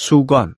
수건